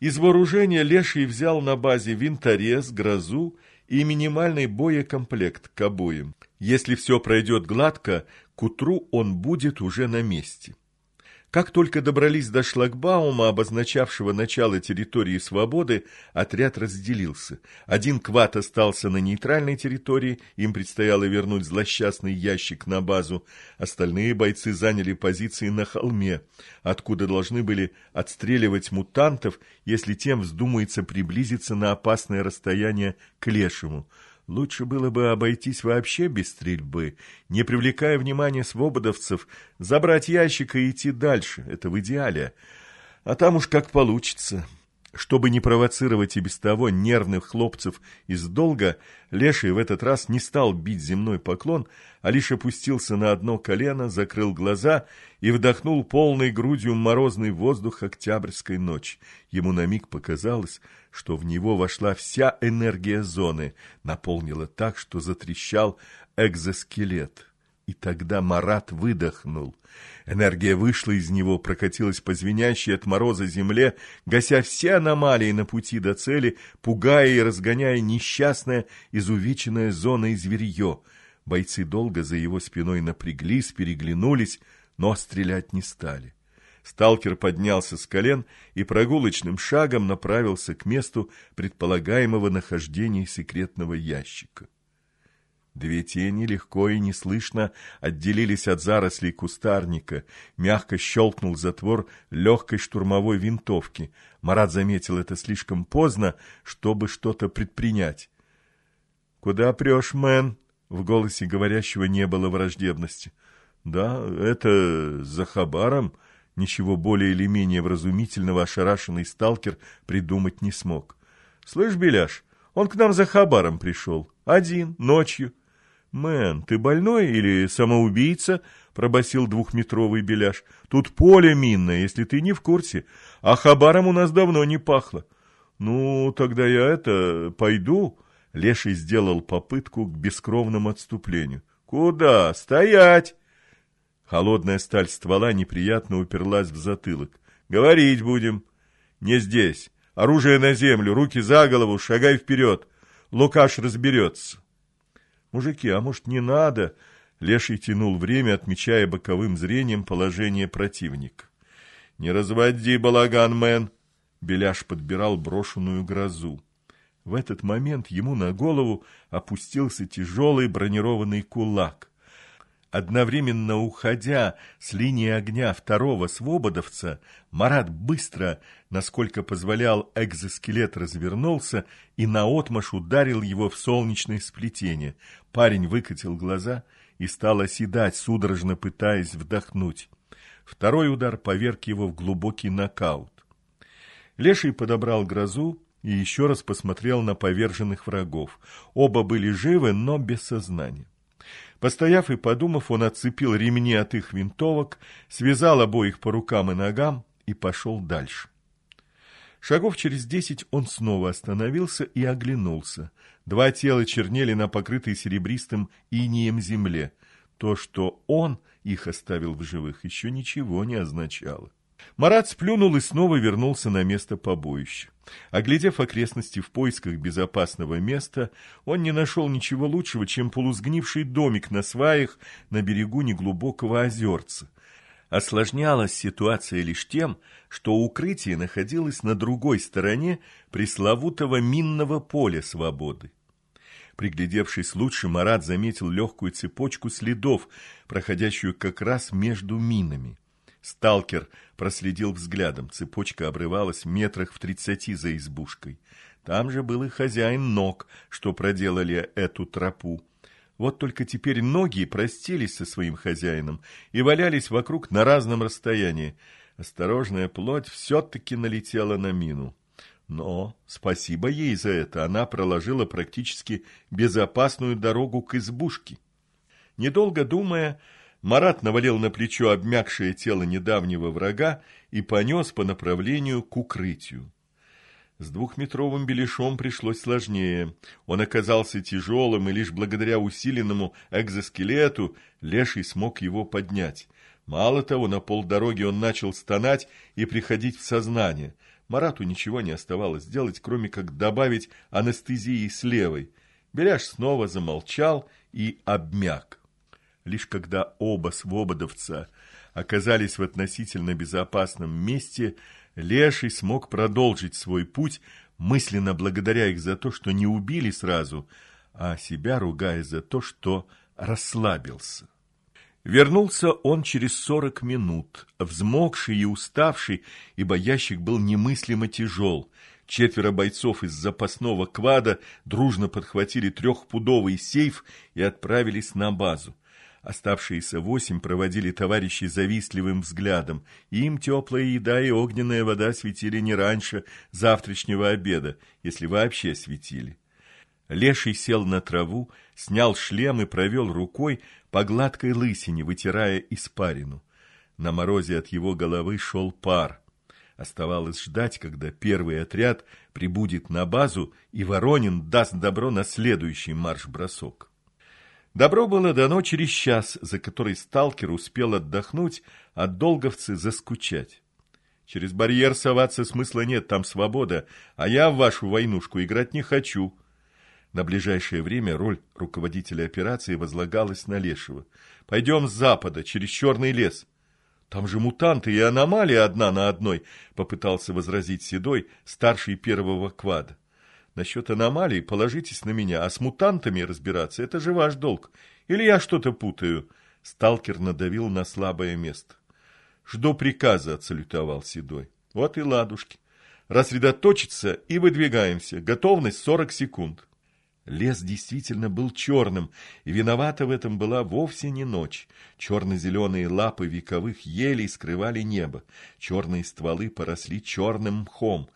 Из вооружения Леший взял на базе винторез, грозу и минимальный боекомплект к обоим. Если все пройдет гладко, к утру он будет уже на месте. Как только добрались до шлагбаума, обозначавшего начало территории свободы, отряд разделился. Один квад остался на нейтральной территории, им предстояло вернуть злосчастный ящик на базу. Остальные бойцы заняли позиции на холме, откуда должны были отстреливать мутантов, если тем вздумается приблизиться на опасное расстояние к лешему. Лучше было бы обойтись вообще без стрельбы, не привлекая внимания свободовцев, забрать ящик и идти дальше, это в идеале. А там уж как получится. Чтобы не провоцировать и без того нервных хлопцев из долга, Леший в этот раз не стал бить земной поклон, а лишь опустился на одно колено, закрыл глаза и вдохнул полной грудью морозный воздух октябрьской ночи. Ему на миг показалось, что в него вошла вся энергия зоны, наполнила так, что затрещал экзоскелет. И тогда Марат выдохнул. Энергия вышла из него, прокатилась по звенящей от мороза земле, гася все аномалии на пути до цели, пугая и разгоняя несчастное, изувеченное зоной зверье. Бойцы долго за его спиной напряглись, переглянулись, но стрелять не стали. Сталкер поднялся с колен и прогулочным шагом направился к месту предполагаемого нахождения секретного ящика. Две тени легко и неслышно отделились от зарослей кустарника. Мягко щелкнул затвор легкой штурмовой винтовки. Марат заметил это слишком поздно, чтобы что-то предпринять. «Куда прешь, мэн?» В голосе говорящего не было враждебности. «Да, это за хабаром». Ничего более или менее вразумительного ошарашенный сталкер придумать не смог. «Слышь, Беляш, он к нам за хабаром пришел. Один, ночью». «Мэн, ты больной или самоубийца?» — пробасил двухметровый беляш. «Тут поле минное, если ты не в курсе, а хабаром у нас давно не пахло». «Ну, тогда я это... пойду?» Леший сделал попытку к бескровному отступлению. «Куда? Стоять!» Холодная сталь ствола неприятно уперлась в затылок. «Говорить будем!» «Не здесь! Оружие на землю, руки за голову, шагай вперед! Лукаш разберется!» «Мужики, а может, не надо?» Леший тянул время, отмечая боковым зрением положение противника. «Не разводи балаган, мэн!» Беляш подбирал брошенную грозу. В этот момент ему на голову опустился тяжелый бронированный кулак. Одновременно уходя с линии огня второго свободовца, Марат быстро, насколько позволял экзоскелет, развернулся и наотмашь ударил его в солнечное сплетение. Парень выкатил глаза и стал оседать, судорожно пытаясь вдохнуть. Второй удар поверг его в глубокий нокаут. Леший подобрал грозу и еще раз посмотрел на поверженных врагов. Оба были живы, но без сознания. Постояв и подумав, он отцепил ремни от их винтовок, связал обоих по рукам и ногам и пошел дальше. Шагов через десять он снова остановился и оглянулся. Два тела чернели на покрытой серебристым инием земле. То, что он их оставил в живых, еще ничего не означало. Марат сплюнул и снова вернулся на место побоища. Оглядев окрестности в поисках безопасного места, он не нашел ничего лучшего, чем полузгнивший домик на сваях на берегу неглубокого озерца. Осложнялась ситуация лишь тем, что укрытие находилось на другой стороне пресловутого минного поля свободы. Приглядевшись лучше, Марат заметил легкую цепочку следов, проходящую как раз между минами. Сталкер проследил взглядом. Цепочка обрывалась метрах в тридцати за избушкой. Там же был и хозяин ног, что проделали эту тропу. Вот только теперь ноги простились со своим хозяином и валялись вокруг на разном расстоянии. Осторожная плоть все-таки налетела на мину. Но спасибо ей за это, она проложила практически безопасную дорогу к избушке. Недолго думая, Марат навалил на плечо обмякшее тело недавнего врага и понес по направлению к укрытию. С двухметровым беляшом пришлось сложнее. Он оказался тяжелым, и лишь благодаря усиленному экзоскелету Леший смог его поднять. Мало того, на полдороги он начал стонать и приходить в сознание. Марату ничего не оставалось делать, кроме как добавить анестезии с левой. Беляш снова замолчал и обмяк. Лишь когда оба свободовца оказались в относительно безопасном месте, Леший смог продолжить свой путь, мысленно благодаря их за то, что не убили сразу, а себя ругая за то, что расслабился. Вернулся он через сорок минут, взмокший и уставший, ибо ящик был немыслимо тяжел. Четверо бойцов из запасного квада дружно подхватили трехпудовый сейф и отправились на базу. Оставшиеся восемь проводили товарищей завистливым взглядом. Им теплая еда и огненная вода светили не раньше завтрашнего обеда, если вообще светили. Леший сел на траву, снял шлем и провел рукой по гладкой лысине, вытирая испарину. На морозе от его головы шел пар. Оставалось ждать, когда первый отряд прибудет на базу, и Воронин даст добро на следующий марш-бросок. Добро было дано через час, за который сталкер успел отдохнуть, а долговцы заскучать. Через барьер соваться смысла нет, там свобода, а я в вашу войнушку играть не хочу. На ближайшее время роль руководителя операции возлагалась на Лешего. Пойдем с запада, через черный лес. Там же мутанты и аномалия одна на одной, попытался возразить Седой, старший первого квада. Насчет аномалий положитесь на меня, а с мутантами разбираться – это же ваш долг. Или я что-то путаю?» Сталкер надавил на слабое место. «Жду приказа», – отсалютовал Седой. «Вот и ладушки. Рассредоточиться и выдвигаемся. Готовность сорок секунд». Лес действительно был черным, и виновата в этом была вовсе не ночь. Черно-зеленые лапы вековых елей скрывали небо, черные стволы поросли черным мхом.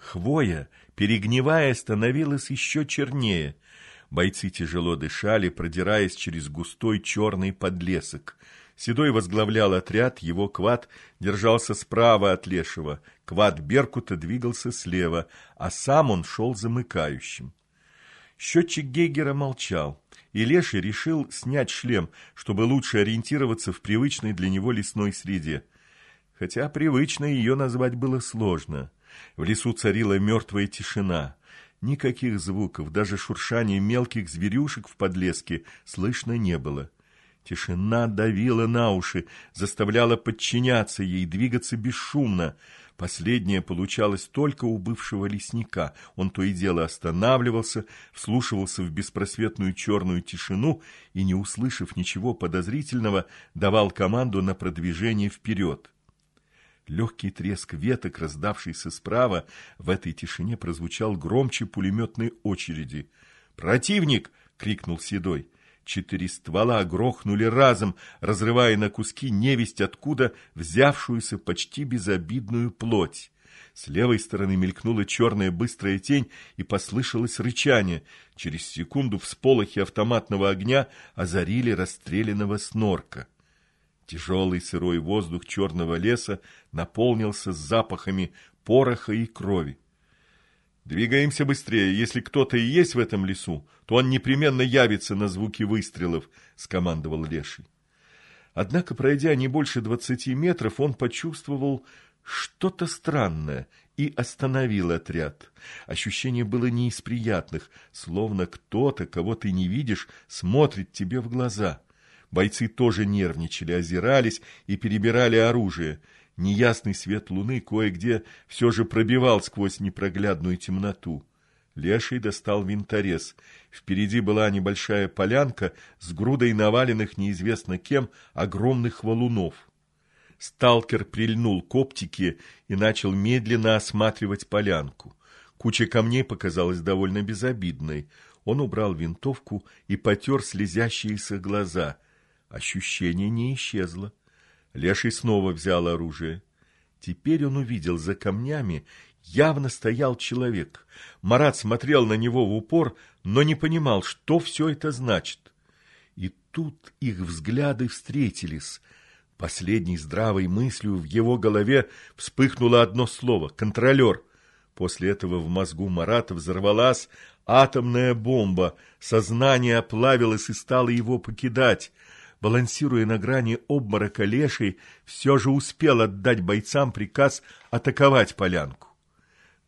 Хвоя перегнивая, становилось еще чернее. Бойцы тяжело дышали, продираясь через густой черный подлесок. Седой возглавлял отряд, его квад держался справа от Лешего, квад Беркута двигался слева, а сам он шел замыкающим. Счетчик Гейгера молчал, и Леший решил снять шлем, чтобы лучше ориентироваться в привычной для него лесной среде. Хотя привычной ее назвать было сложно. В лесу царила мертвая тишина. Никаких звуков, даже шуршания мелких зверюшек в подлеске слышно не было. Тишина давила на уши, заставляла подчиняться ей, двигаться бесшумно. Последнее получалось только у бывшего лесника. Он то и дело останавливался, вслушивался в беспросветную черную тишину и, не услышав ничего подозрительного, давал команду на продвижение вперед. Легкий треск веток, раздавшийся справа, в этой тишине прозвучал громче пулеметной очереди. «Противник!» — крикнул Седой. Четыре ствола грохнули разом, разрывая на куски невесть откуда взявшуюся почти безобидную плоть. С левой стороны мелькнула черная быстрая тень и послышалось рычание. Через секунду всполохи автоматного огня озарили расстрелянного снорка. Тяжелый сырой воздух черного леса наполнился запахами пороха и крови. «Двигаемся быстрее. Если кто-то и есть в этом лесу, то он непременно явится на звуки выстрелов», — скомандовал Леший. Однако, пройдя не больше двадцати метров, он почувствовал что-то странное и остановил отряд. Ощущение было не из приятных, словно кто-то, кого ты не видишь, смотрит тебе в глаза. Бойцы тоже нервничали, озирались и перебирали оружие. Неясный свет луны кое-где все же пробивал сквозь непроглядную темноту. Леший достал винторез. Впереди была небольшая полянка с грудой наваленных неизвестно кем огромных валунов. Сталкер прильнул к оптике и начал медленно осматривать полянку. Куча камней показалась довольно безобидной. Он убрал винтовку и потер слезящиеся глаза — Ощущение не исчезло. Леший снова взял оружие. Теперь он увидел за камнями явно стоял человек. Марат смотрел на него в упор, но не понимал, что все это значит. И тут их взгляды встретились. Последней здравой мыслью в его голове вспыхнуло одно слово — «контролер». После этого в мозгу Марата взорвалась атомная бомба, сознание оплавилось и стало его покидать балансируя на грани обморока леший, все же успел отдать бойцам приказ атаковать полянку.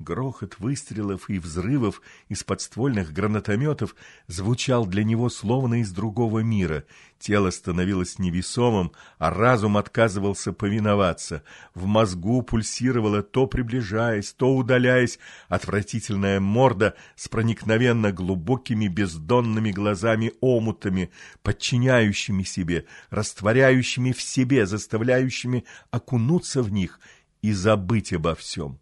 Грохот выстрелов и взрывов из подствольных гранатометов звучал для него словно из другого мира. Тело становилось невесомым, а разум отказывался повиноваться. В мозгу пульсировала, то приближаясь, то удаляясь, отвратительная морда с проникновенно глубокими бездонными глазами-омутами, подчиняющими себе, растворяющими в себе, заставляющими окунуться в них и забыть обо всем.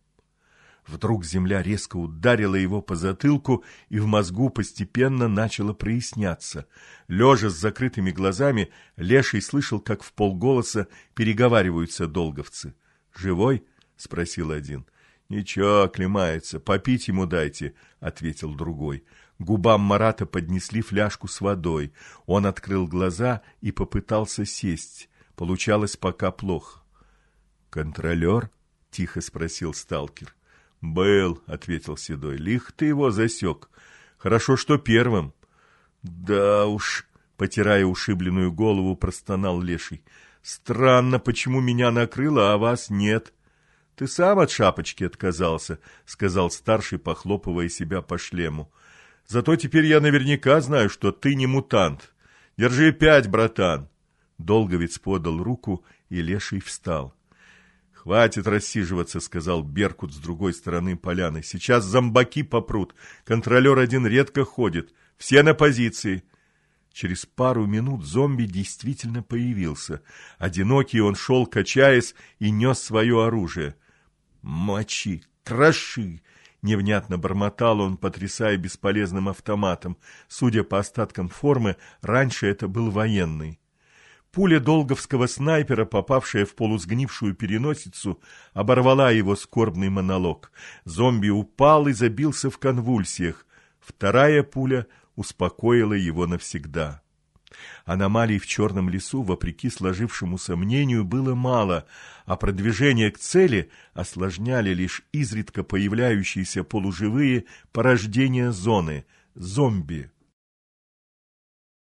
Вдруг земля резко ударила его по затылку, и в мозгу постепенно начало проясняться. Лежа с закрытыми глазами, Леший слышал, как в полголоса переговариваются долговцы. «Живой?» — спросил один. «Ничего, оклемается, попить ему дайте», — ответил другой. Губам Марата поднесли фляжку с водой. Он открыл глаза и попытался сесть. Получалось пока плохо. «Контролер?» — тихо спросил сталкер. «Был», — ответил Седой, — «лих ты его засек. Хорошо, что первым». «Да уж», — потирая ушибленную голову, простонал Леший. «Странно, почему меня накрыло, а вас нет». «Ты сам от шапочки отказался», — сказал старший, похлопывая себя по шлему. «Зато теперь я наверняка знаю, что ты не мутант. Держи пять, братан». Долговец подал руку, и Леший встал. «Хватит рассиживаться», — сказал Беркут с другой стороны поляны. «Сейчас зомбаки попрут. Контролер один редко ходит. Все на позиции». Через пару минут зомби действительно появился. Одинокий он шел, качаясь, и нес свое оружие. «Мочи! Кроши!» Невнятно бормотал он, потрясая бесполезным автоматом. Судя по остаткам формы, раньше это был военный. Пуля долговского снайпера, попавшая в полусгнившую переносицу, оборвала его скорбный монолог. Зомби упал и забился в конвульсиях. Вторая пуля успокоила его навсегда. Аномалий в черном лесу, вопреки сложившемуся мнению, было мало, а продвижение к цели осложняли лишь изредка появляющиеся полуживые порождения зоны – зомби –